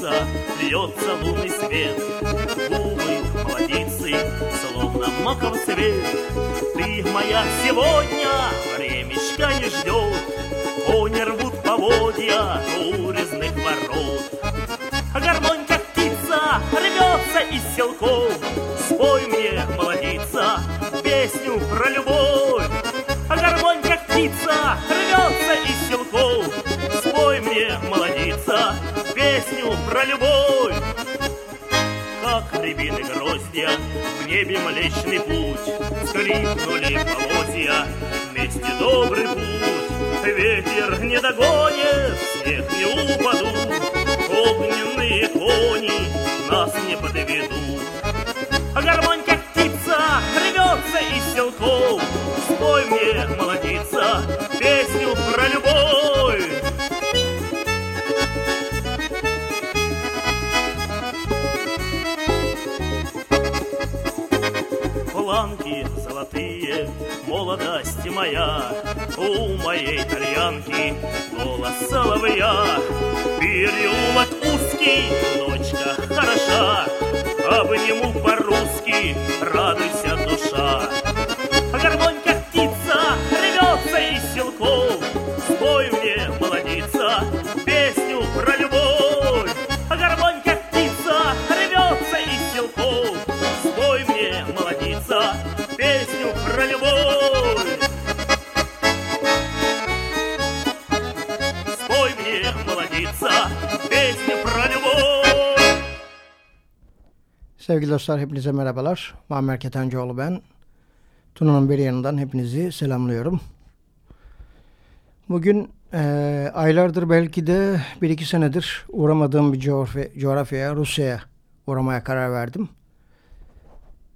nace yo pillé, маков цвет. Ты моя сегодня, времечка не ждет. Кони рвут поводья у резных ворот. А гармонь, как птица, рвется из селков. Спой мне, молодица, песню про любовь. А гармонь, как птица, рвется из песню про любовь как рябины гроздья, В небе Млечный Путь, скрипнули полозья, Вместе добрый путь, ветер не догонит, Снег не упадут, огненные кони Нас не подведут. Молодость моя, у моей итальянки голос соловья. Переулок узкий, ночка хороша, обниму по-русски, радуйся, Sevgili dostlar hepinize merhabalar. Muammer Ketencoğlu ben. Tuna'nın bir yanından hepinizi selamlıyorum. Bugün e, aylardır belki de bir iki senedir uğramadığım bir coğrafya, coğrafyaya, Rusya'ya uğramaya karar verdim.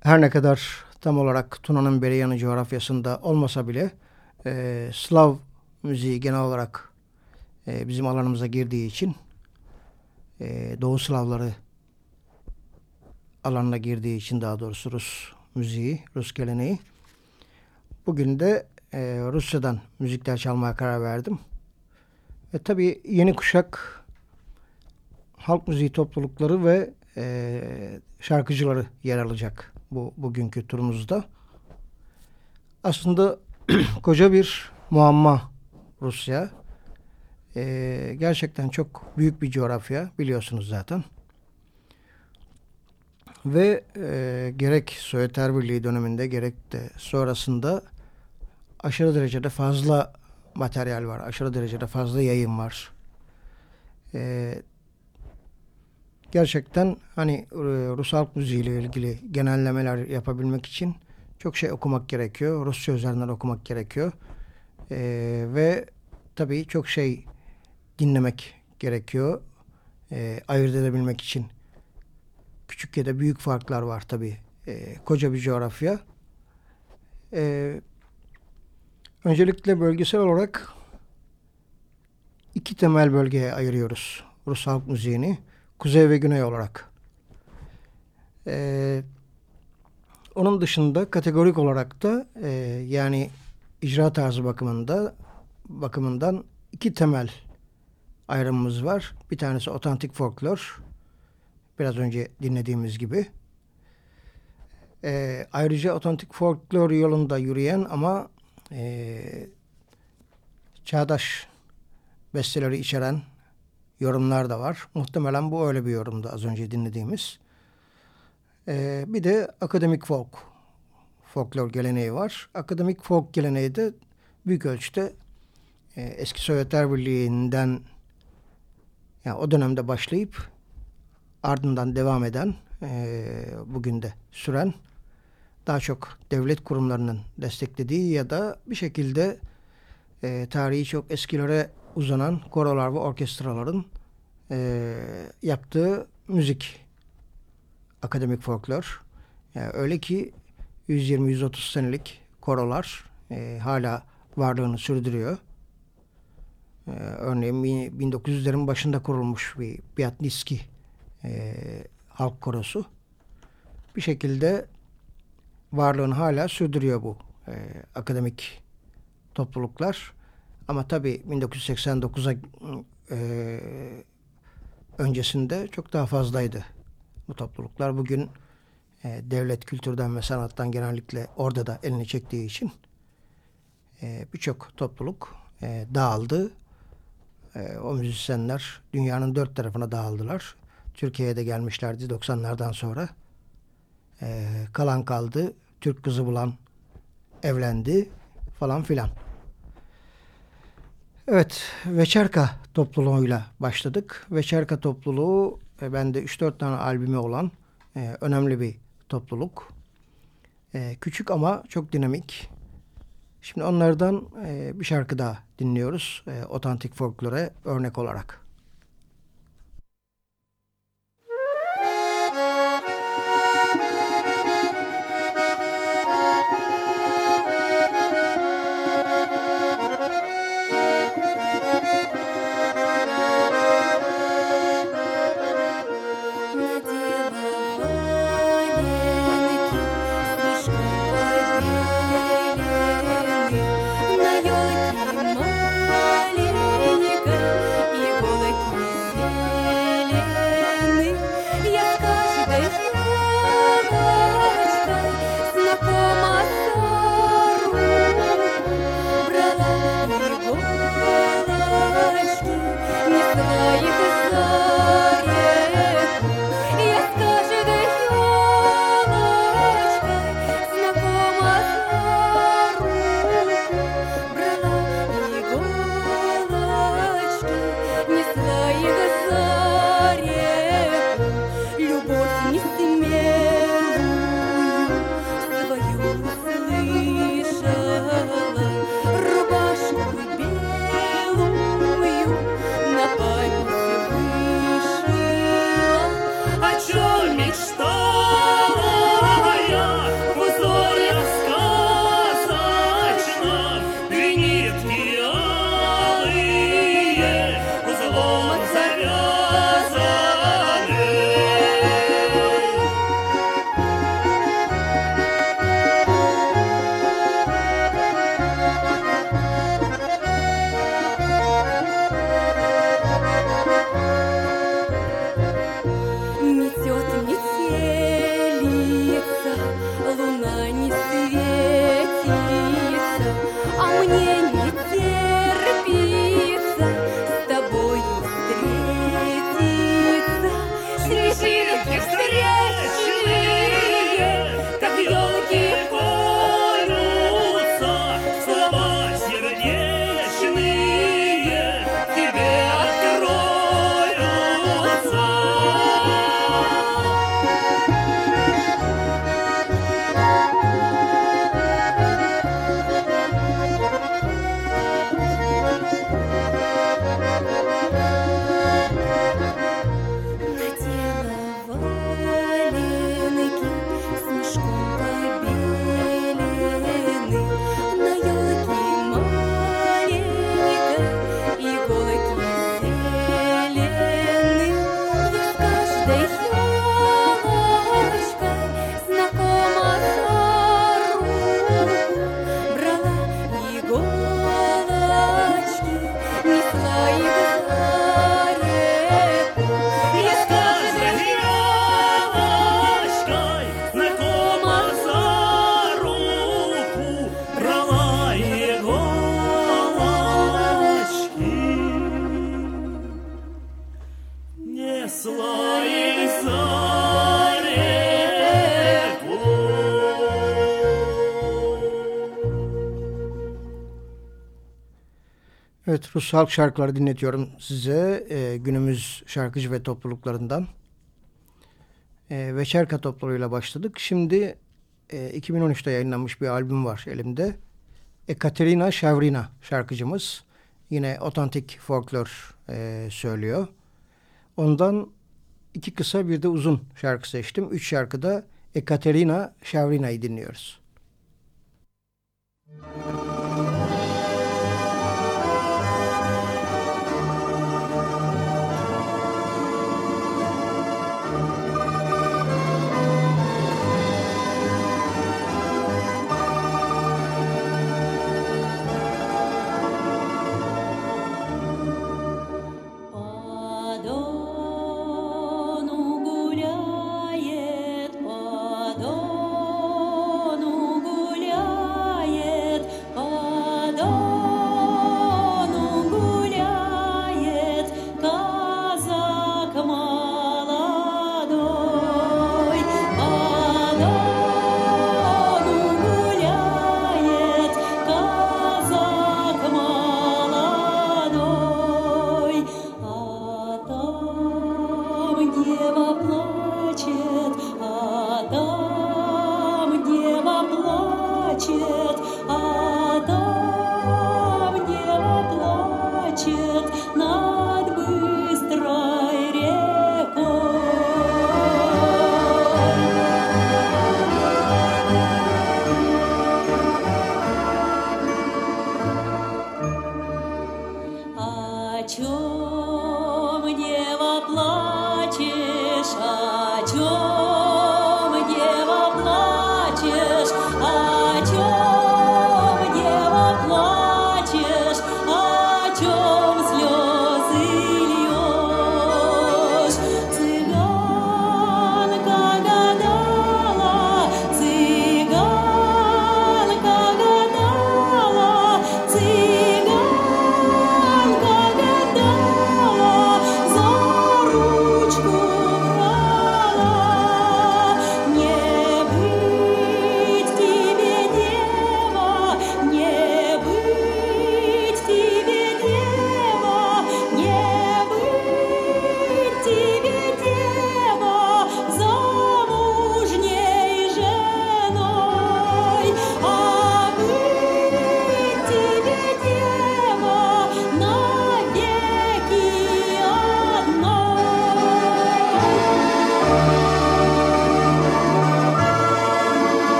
Her ne kadar tam olarak Tuna'nın beri yanı coğrafyasında olmasa bile e, Slav müziği genel olarak e, bizim alanımıza girdiği için e, Doğu Slavları alanına girdiği için daha doğrusu Rus müziği, Rus geleneği. Bugün de e, Rusya'dan müzikler çalmaya karar verdim. Ve tabii yeni kuşak halk müziği toplulukları ve e, şarkıcıları yer alacak bu bugünkü turumuzda. Aslında koca bir muamma Rusya. E, gerçekten çok büyük bir coğrafya biliyorsunuz zaten. Ve e, gerek Sovyetler Birliği döneminde gerek de sonrasında aşırı derecede fazla materyal var. Aşırı derecede fazla yayın var. E, gerçekten hani e, Rus halk müziği ile ilgili genellemeler yapabilmek için çok şey okumak gerekiyor. Rusça üzerinden okumak gerekiyor. E, ve tabii çok şey dinlemek gerekiyor. E, ayırt edebilmek için. Küçük ya da büyük farklar var tabii. E, koca bir coğrafya. e, öncelikle bölgesel olarak iki temel bölgeye ayırıyoruz Rus halk müziğini. Kuzey ve güney olarak. E, onun dışında kategorik olarak da e, yani icra tarzı bakımında bakımından iki temel ayrımımız var. Bir tanesi otantik folklor. Biraz önce dinlediğimiz gibi. E, ayrıca otantik folklor yolunda yürüyen ama e, çağdaş besteleri içeren yorumlar da var. Muhtemelen bu öyle bir yorumdu az önce dinlediğimiz. E, bir de akademik folk folklor geleneği var. Akademik folk geleneği de büyük ölçüde e, eski Sovyetler Birliği'nden yani o dönemde başlayıp ardından devam eden e, bugün de süren daha çok devlet kurumlarının desteklediği ya da bir şekilde e, tarihi çok eskilere uzanan korolar ve orkestraların e, yaptığı müzik akademik folklor. Yani öyle ki 120-130 senelik korolar e, hala varlığını sürdürüyor. E, örneğin 1900'lerin başında kurulmuş bir Biatniski e, halk korosu. Bir şekilde varlığını hala sürdürüyor bu e, akademik topluluklar. Ama tabii 1989'a e, öncesinde çok daha fazlaydı bu topluluklar. Bugün e, devlet kültürden ve sanattan genellikle orada da elini çektiği için e, birçok topluluk e, dağıldı. E, o müzisyenler dünyanın dört tarafına dağıldılar. Türkiye'ye de gelmişlerdi 90'lardan sonra. E, kalan kaldı. Türk kızı bulan evlendi falan filan. Evet, Veçerka topluluğuyla başladık. Veçerka topluluğu e, bende 3-4 tane albümü olan e, önemli bir topluluk. E, küçük ama çok dinamik. Şimdi onlardan e, bir şarkı daha dinliyoruz. E, otantik folklore örnek olarak. Evet Rus halk şarkıları dinletiyorum size e, günümüz şarkıcı ve topluluklarından. E, Veçerka topluluğuyla başladık. Şimdi e, 2013'te yayınlanmış bir albüm var elimde. Ekaterina Shavrina şarkıcımız. Yine otantik folklor e, söylüyor. Ondan iki kısa bir de uzun şarkı seçtim. Üç şarkıda Ekaterina Shavrina'yı dinliyoruz. Müzik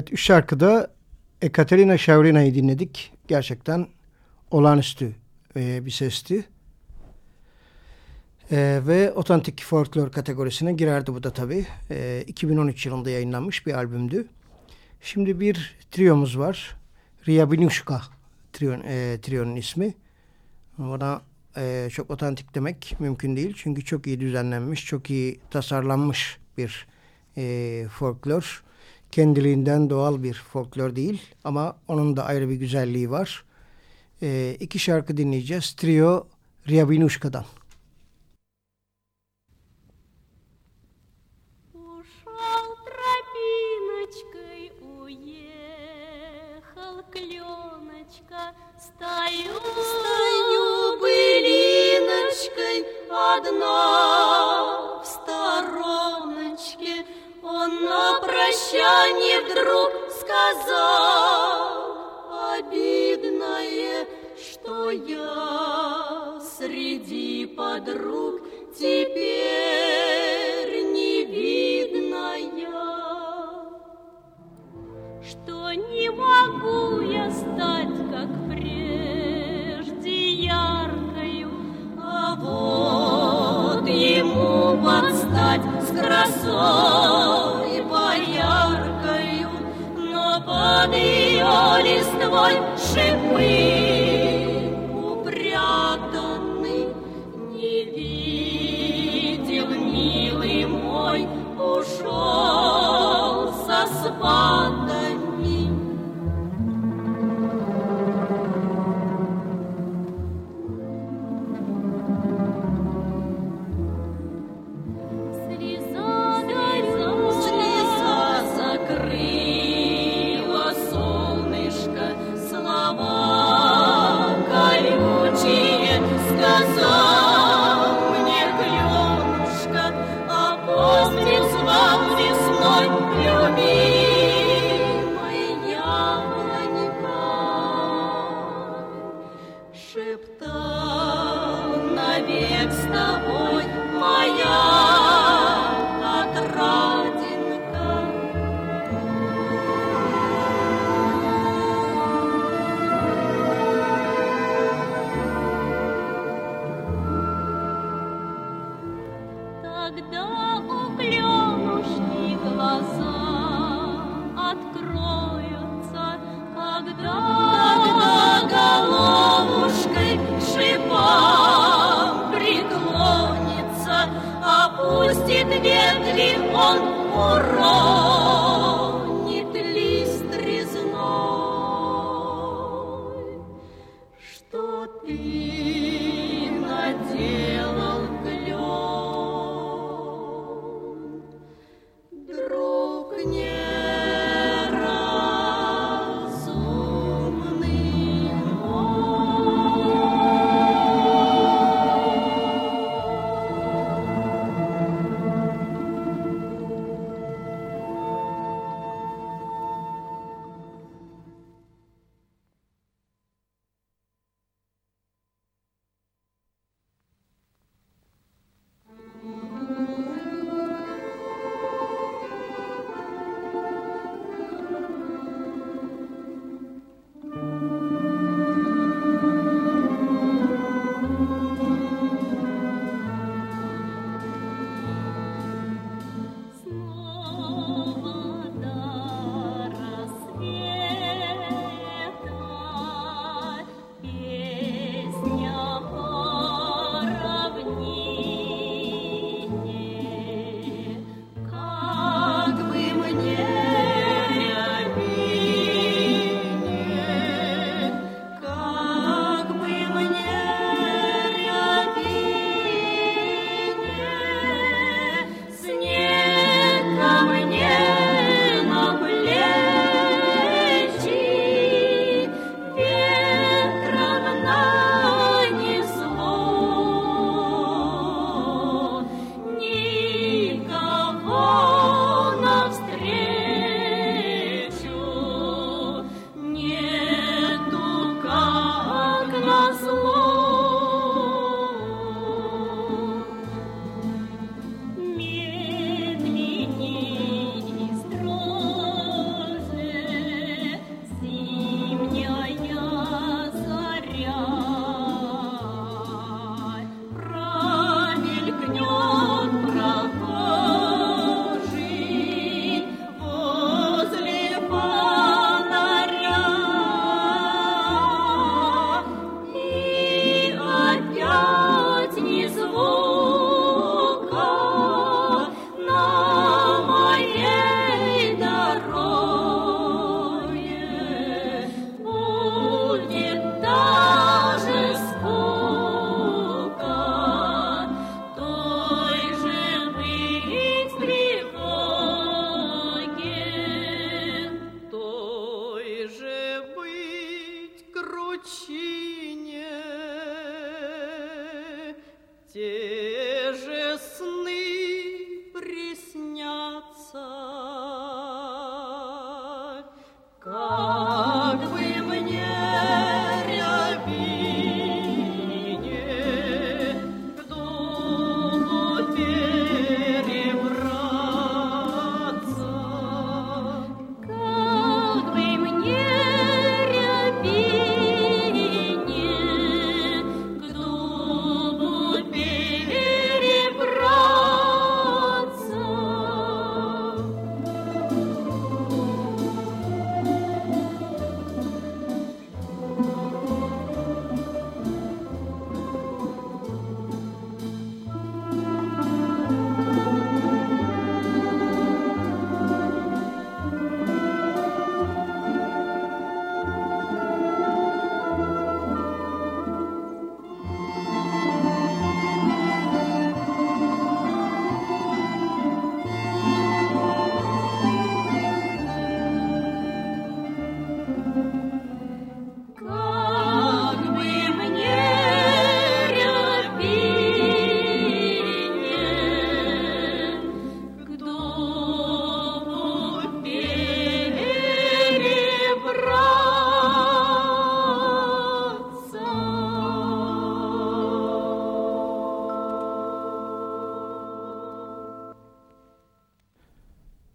Evet, üç şarkıda Ekaterina Şevrina'yı dinledik. Gerçekten olağanüstü e, bir sesti. E, ve otantik folklor kategorisine girerdi bu da tabii. E, 2013 yılında yayınlanmış bir albümdü. Şimdi bir triyomuz var. Ria Binushka triyon, e, triyonun ismi. Buna e, çok otantik demek mümkün değil. Çünkü çok iyi düzenlenmiş, çok iyi tasarlanmış bir e, folklor kendiliğinden doğal bir folklor değil ama onun da ayrı bir güzelliği var. E, iki şarkı dinleyeceğiz. Trio Ryabinushka'dan. Стою, стою Когда угрюмушки глаза откроются, когда, когда головушкой шипам преклонится, опустит ветви он урон.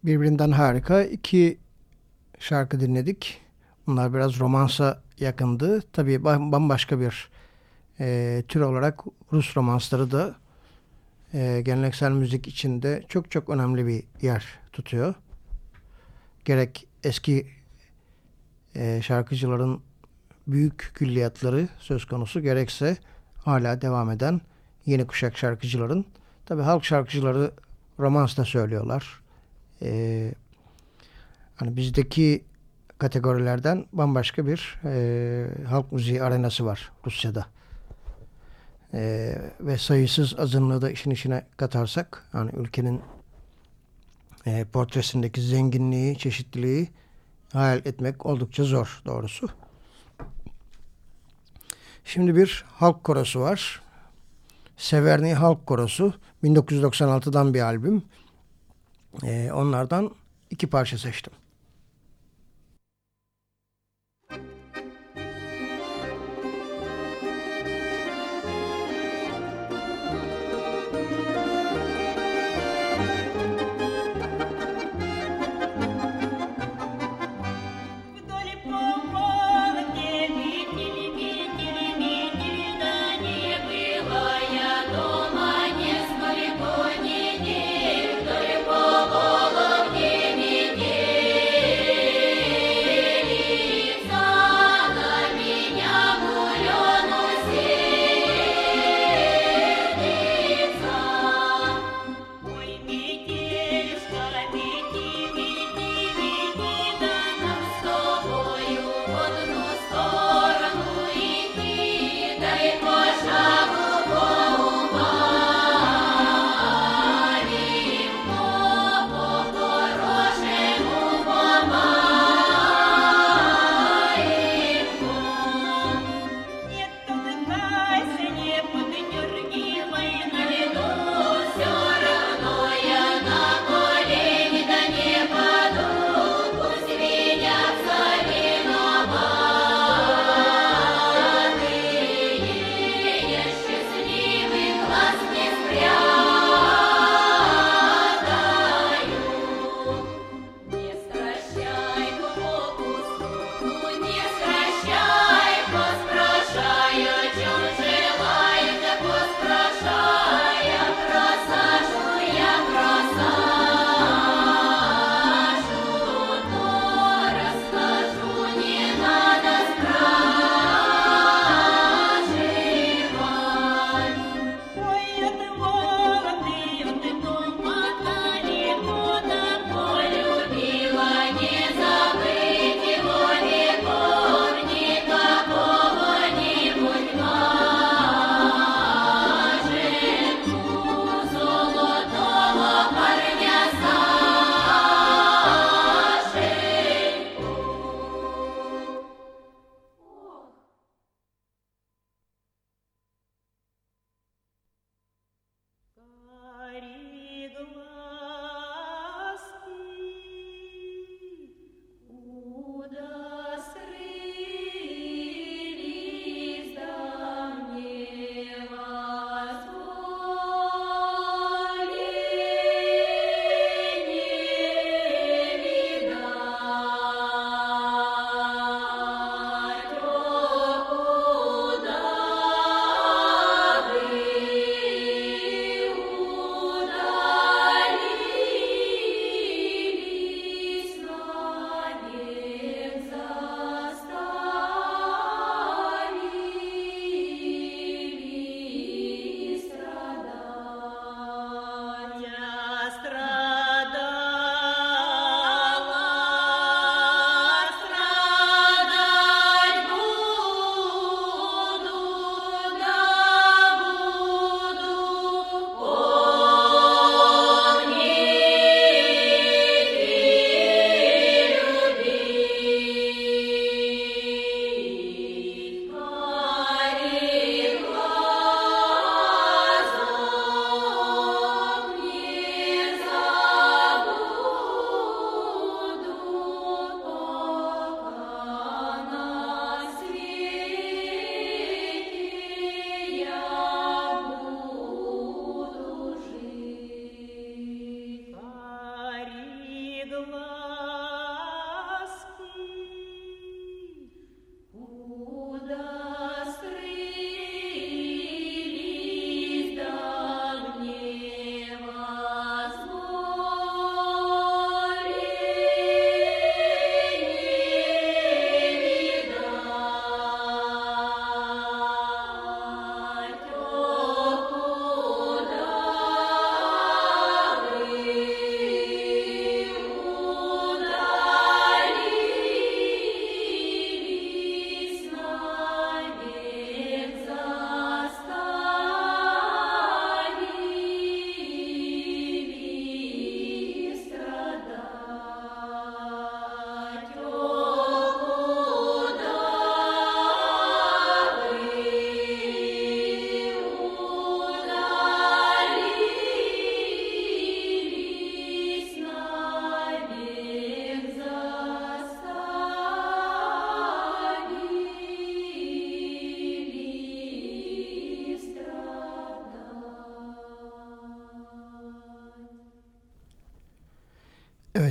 Birbirinden harika iki şarkı dinledik. Bunlar biraz romansa yakındı. Tabii bambaşka bir e, tür olarak Rus romansları da e, geleneksel müzik içinde çok çok önemli bir yer tutuyor. Gerek eski e, şarkıcıların büyük külliyatları söz konusu gerekse hala devam eden yeni kuşak şarkıcıların tabi halk şarkıcıları romans da söylüyorlar. E, hani bizdeki kategorilerden bambaşka bir e, halk müziği arenası var Rusya'da. E, ve sayısız azınlığı da işin içine katarsak hani ülkenin e, portresindeki zenginliği, çeşitliliği hayal etmek oldukça zor doğrusu. Şimdi bir halk korosu var. Severni Halk Korosu 1996'dan bir albüm. Ee, onlardan iki parça seçtim.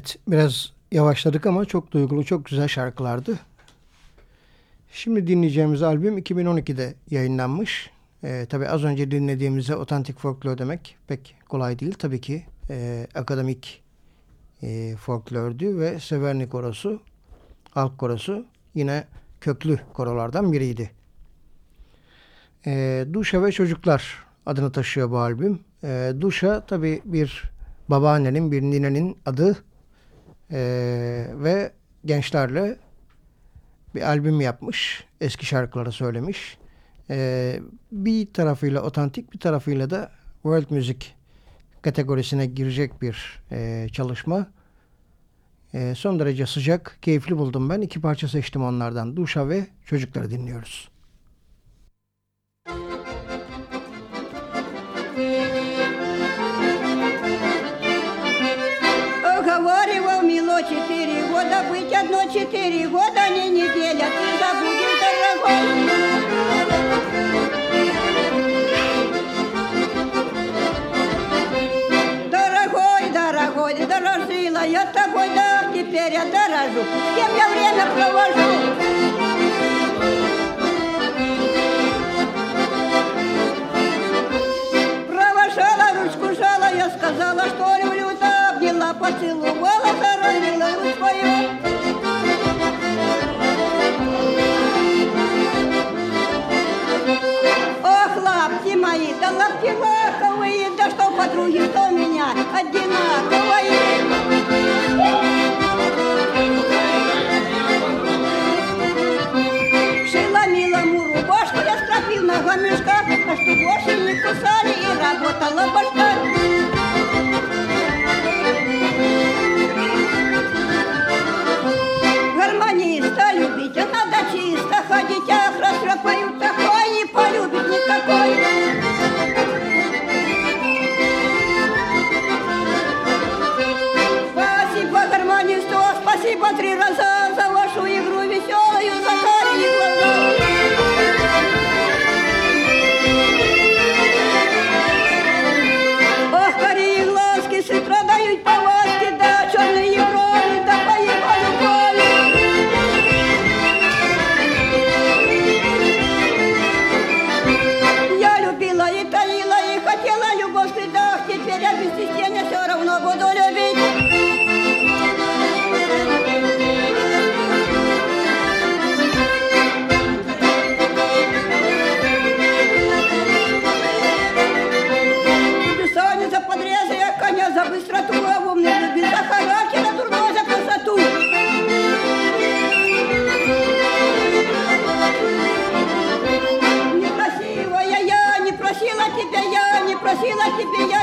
Evet biraz yavaşladık ama çok duygulu çok güzel şarkılardı. Şimdi dinleyeceğimiz albüm 2012'de yayınlanmış. Ee, tabii az önce dinlediğimizde otantik folklor demek pek kolay değil. Tabii ki e, akademik e, folklördü ve Severni korosu, halk korosu yine köklü korolardan biriydi. E, Duşa ve Çocuklar adını taşıyor bu albüm. E, Duşa tabii bir babaannenin, bir ninenin adı e, ve gençlerle bir albüm yapmış. Eski şarkıları söylemiş. E, bir tarafıyla otantik bir tarafıyla da world music kategorisine girecek bir e, çalışma. E, son derece sıcak, keyifli buldum ben. İki parça seçtim onlardan. Duşa ve Çocukları dinliyoruz. Быть одно четыре года, не неделя, ты забудешь, дорогой. Дорогой, дорогой, дорожила я тобой, да теперь я дорожу, с кем я время провожу. feel like you've been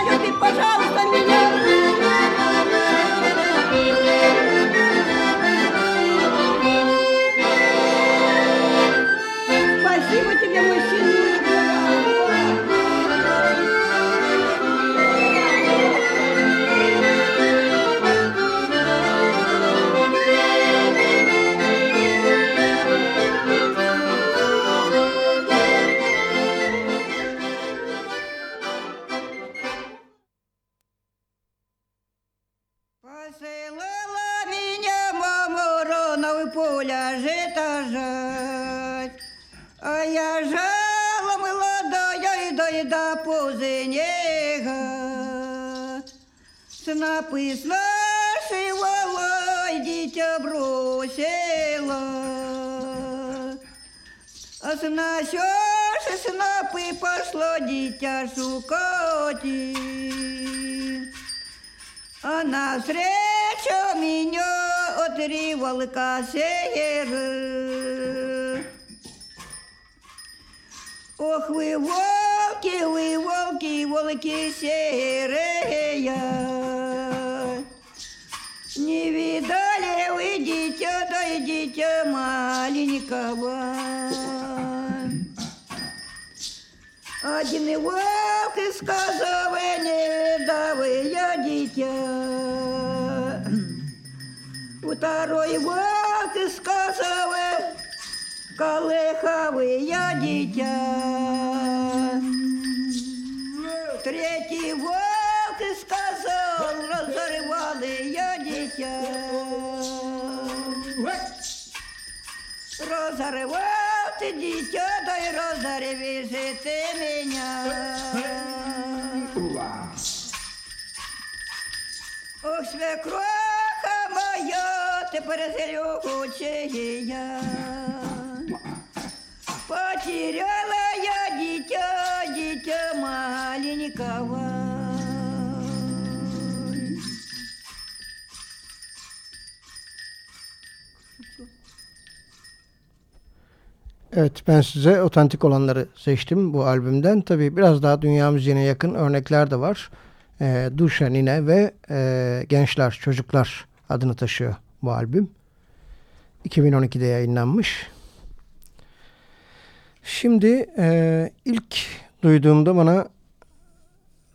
сеер. Ох, вы волки, вы волки, волки серые. Не видали вы дитя, да и дитя маленького. Один и волк и сказал, не давай я дитя. Второй волк Колыхавы я дитя. Третий волк сказал, розривали я дитя. Розривав ты дитя, та разорви же ты меня. Ох, свекроха моя, ты перезрю я. Потеряла я дитя, дитя маленького. Evet ben size otantik olanları seçtim bu albümden. Tabi biraz daha dünya müziğine yakın örnekler de var. E, Duşa Nine ve e, Gençler, Çocuklar adını taşıyor bu albüm. 2012'de yayınlanmış. Şimdi e, ilk duyduğumda bana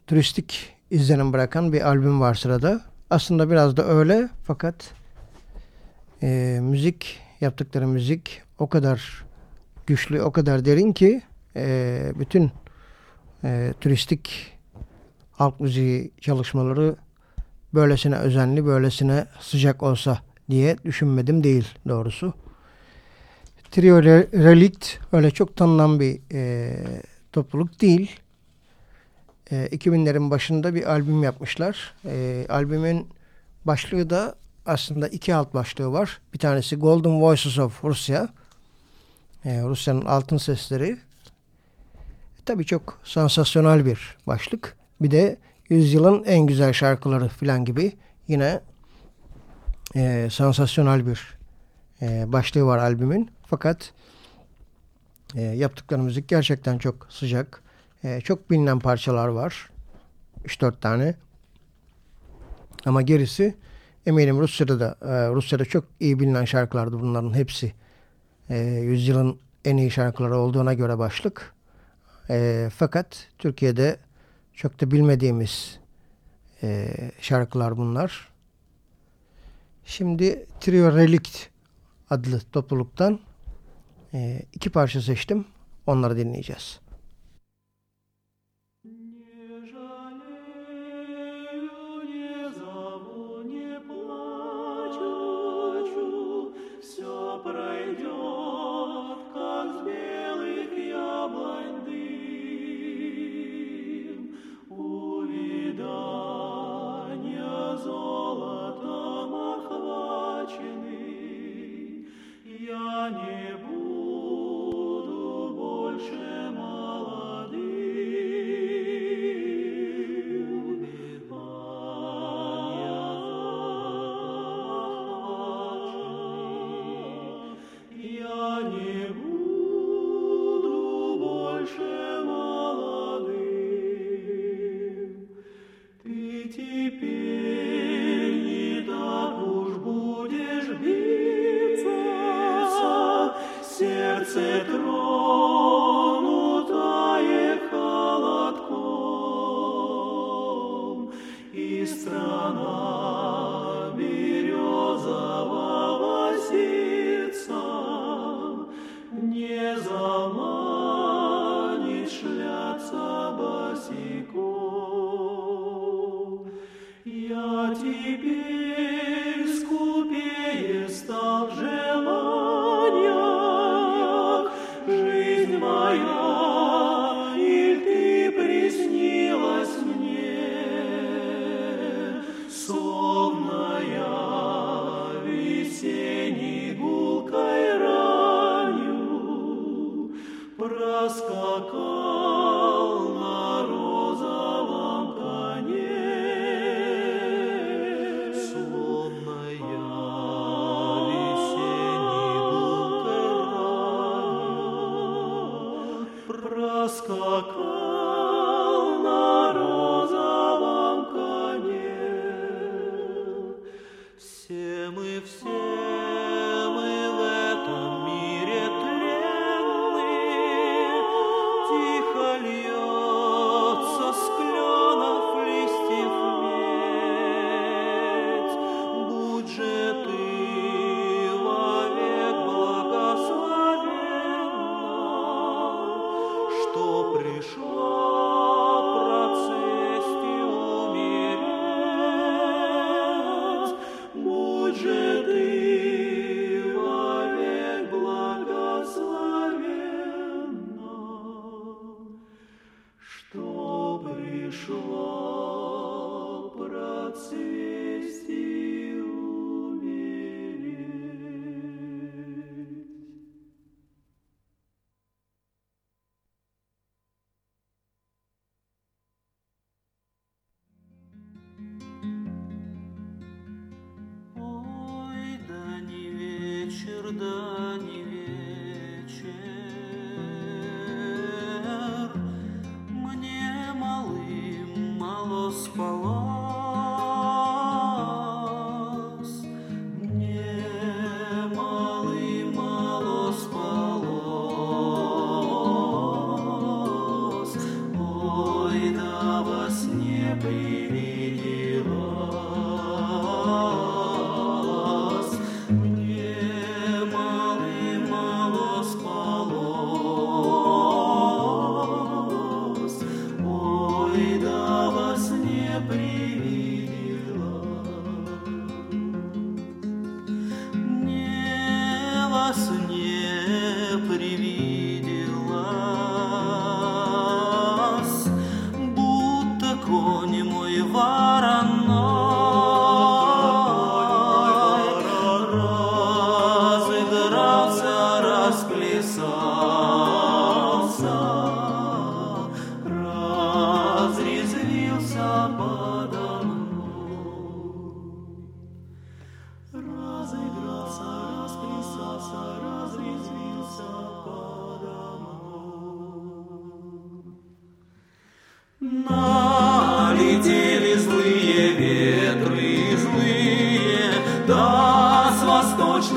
turistik izlenim bırakan bir albüm var sırada. Aslında biraz da öyle fakat e, müzik yaptıkları müzik o kadar güçlü, o kadar derin ki e, bütün e, turistik halk müziği çalışmaları böylesine özenli, böylesine sıcak olsa diye düşünmedim değil doğrusu. Trio Relict öyle çok tanınan bir e, topluluk değil. E, 2000'lerin başında bir albüm yapmışlar. E, albümün başlığı da aslında iki alt başlığı var. Bir tanesi Golden Voices of Russia. E, Rusya'nın altın sesleri. E, tabii çok sansasyonel bir başlık. Bir de yüzyılın en güzel şarkıları falan gibi yine e, sansasyonel bir e, başlığı var albümün. Fakat e, yaptıkları müzik gerçekten çok sıcak. E, çok bilinen parçalar var. 3-4 tane. Ama gerisi eminim Rusya'da da e, Rusya'da çok iyi bilinen şarkılardı bunların hepsi. E, yüzyılın en iyi şarkıları olduğuna göre başlık. E, fakat Türkiye'de çok da bilmediğimiz e, şarkılar bunlar. Şimdi Trio Relict adlı topluluktan iki parça seçtim. Onları dinleyeceğiz.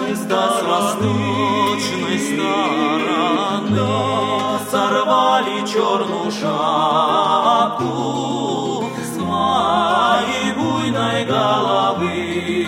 разлучной стороны, разлучной стороны сорвали черную шапку с моей буйной головы.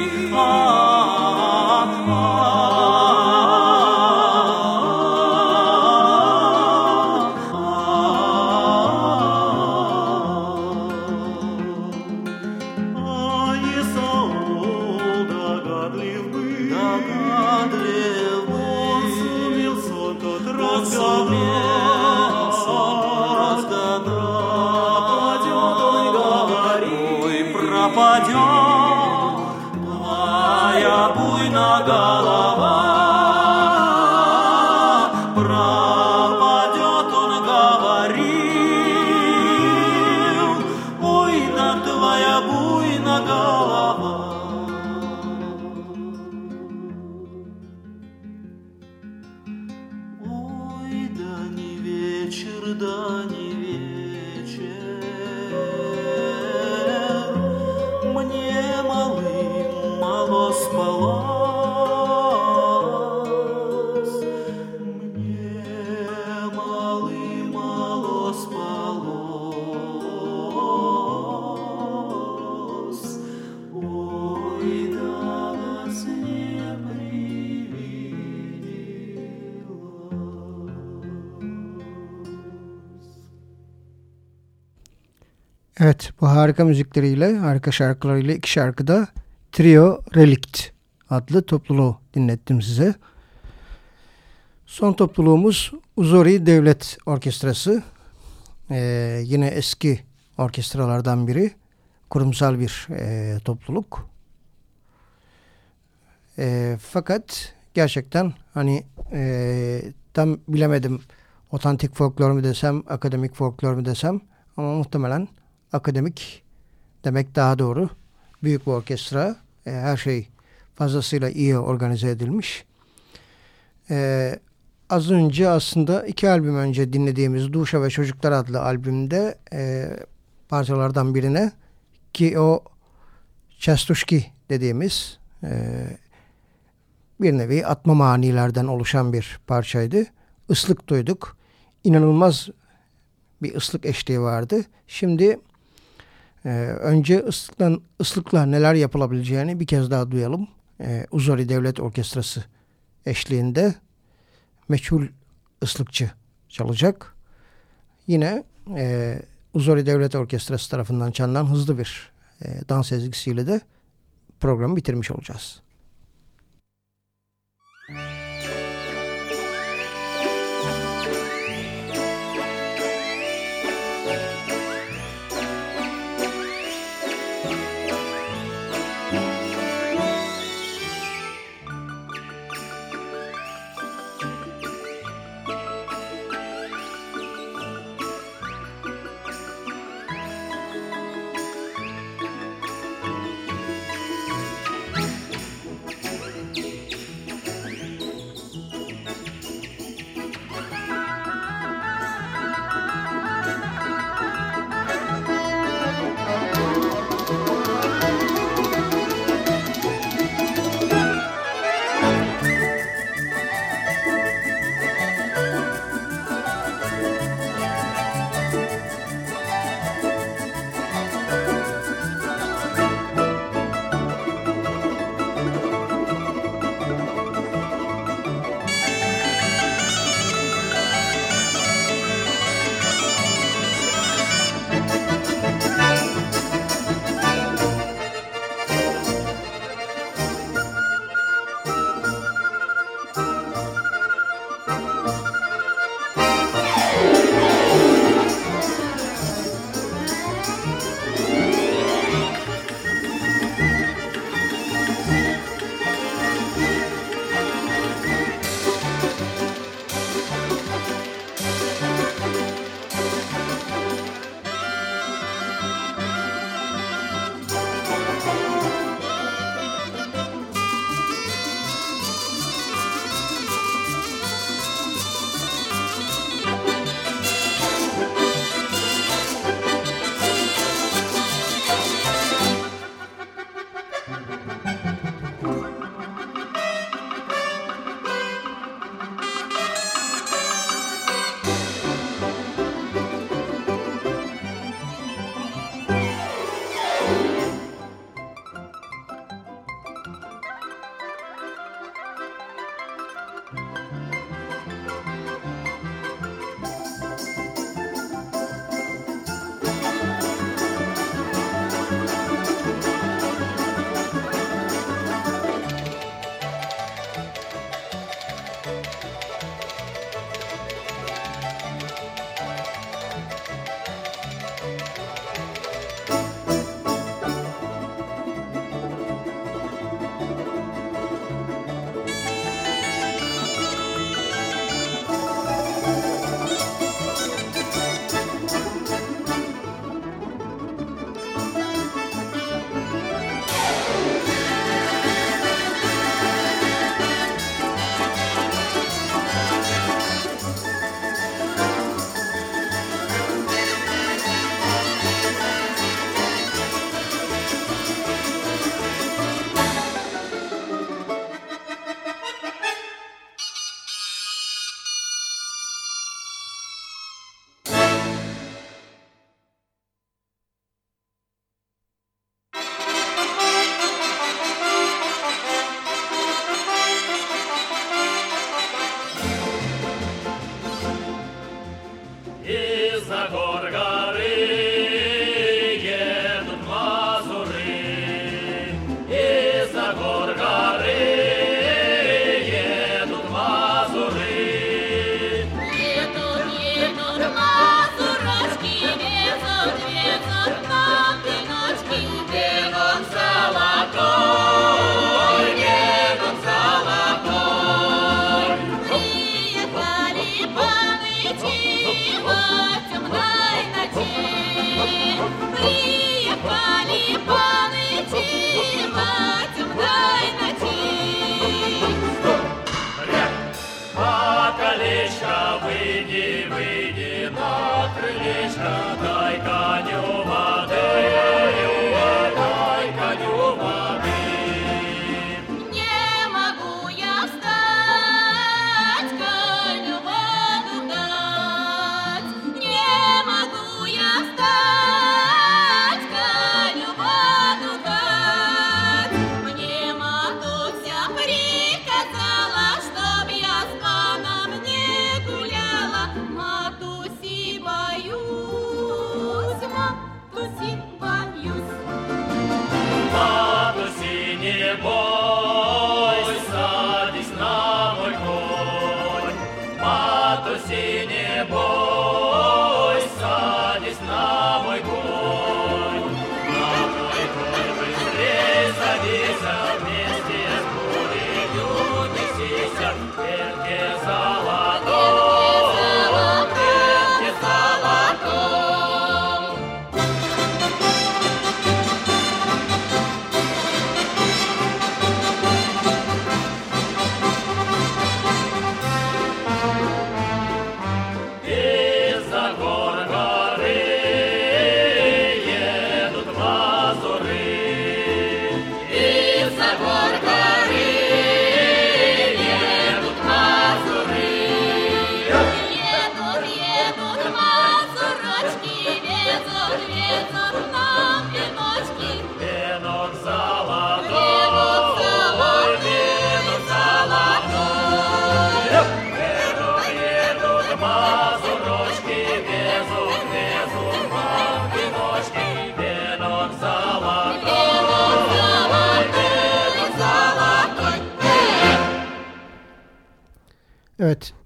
Bu harika müzikleriyle harika şarkılarıyla iki şarkıda Trio Relict adlı topluluğu dinlettim size. Son topluluğumuz Uzori Devlet Orkestrası. Ee, yine eski orkestralardan biri. Kurumsal bir e, topluluk. E, fakat gerçekten hani e, tam bilemedim otantik folklor mu desem, akademik folklor mu desem ama muhtemelen akademik demek daha doğru. Büyük bir orkestra. E, her şey fazlasıyla iyi organize edilmiş. E, az önce aslında iki albüm önce dinlediğimiz Duşa ve Çocuklar adlı albümde e, parçalardan birine ki o Çastuşki dediğimiz e, bir nevi atma manilerden oluşan bir parçaydı. Islık duyduk. İnanılmaz bir ıslık eşliği vardı. Şimdi ee, önce ıslıkla, ıslıkla neler yapılabileceğini bir kez daha duyalım. Ee, Uzori Devlet Orkestrası eşliğinde meçhul ıslıkçı çalacak. Yine e, Uzori Devlet Orkestrası tarafından çalınan hızlı bir e, dans ezgisiyle de programı bitirmiş olacağız.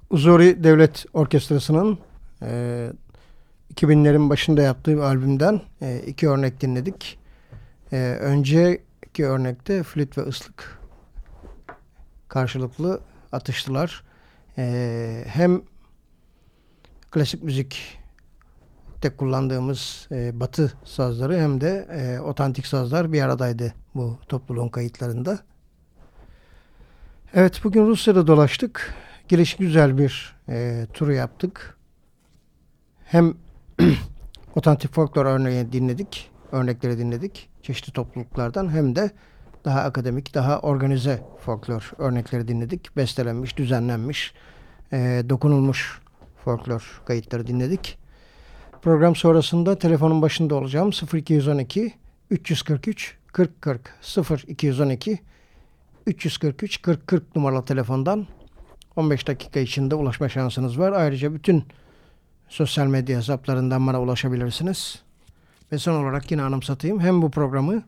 Uzuri Devlet Orkestrası'nın e, 2000'lerin başında yaptığı bir albümden e, iki örnek dinledik. E, önceki örnekte flüt ve ıslık karşılıklı atıştılar. E, hem klasik müzik de kullandığımız e, batı sazları hem de e, otantik sazlar bir aradaydı bu topluluğun kayıtlarında. Evet bugün Rusya'da dolaştık. Giriş güzel bir e, turu yaptık. Hem otantik folklor örneği dinledik, örnekleri dinledik çeşitli topluluklardan hem de daha akademik, daha organize folklor örnekleri dinledik. Bestelenmiş, düzenlenmiş, e, dokunulmuş folklor kayıtları dinledik. Program sonrasında telefonun başında olacağım 0212 343 40 40 0212 343 40 40 numaralı telefondan 15 dakika içinde ulaşma şansınız var. Ayrıca bütün sosyal medya hesaplarından bana ulaşabilirsiniz. Ve son olarak yine anımsatayım. Hem bu programı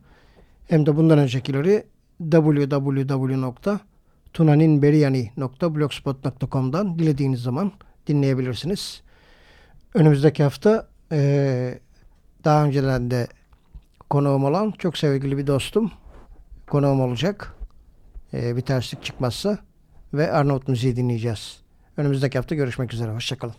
hem de bundan öncekileri www.tunaninberiyani.blogspot.com'dan dilediğiniz zaman dinleyebilirsiniz. Önümüzdeki hafta e, daha önceden de konuğum olan çok sevgili bir dostum konuğum olacak. E, bir terslik çıkmazsa ve Arnavut müziği dinleyeceğiz. Önümüzdeki hafta görüşmek üzere. Hoşçakalın.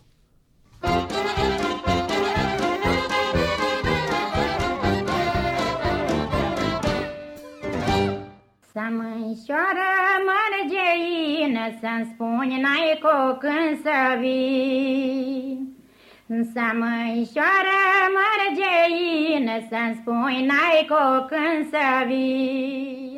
Să mânșoară mărgeină, Să-mi spuni n-ai cu când să vii. Să mărgeină, Să-mi spuni n-ai cu când să vii.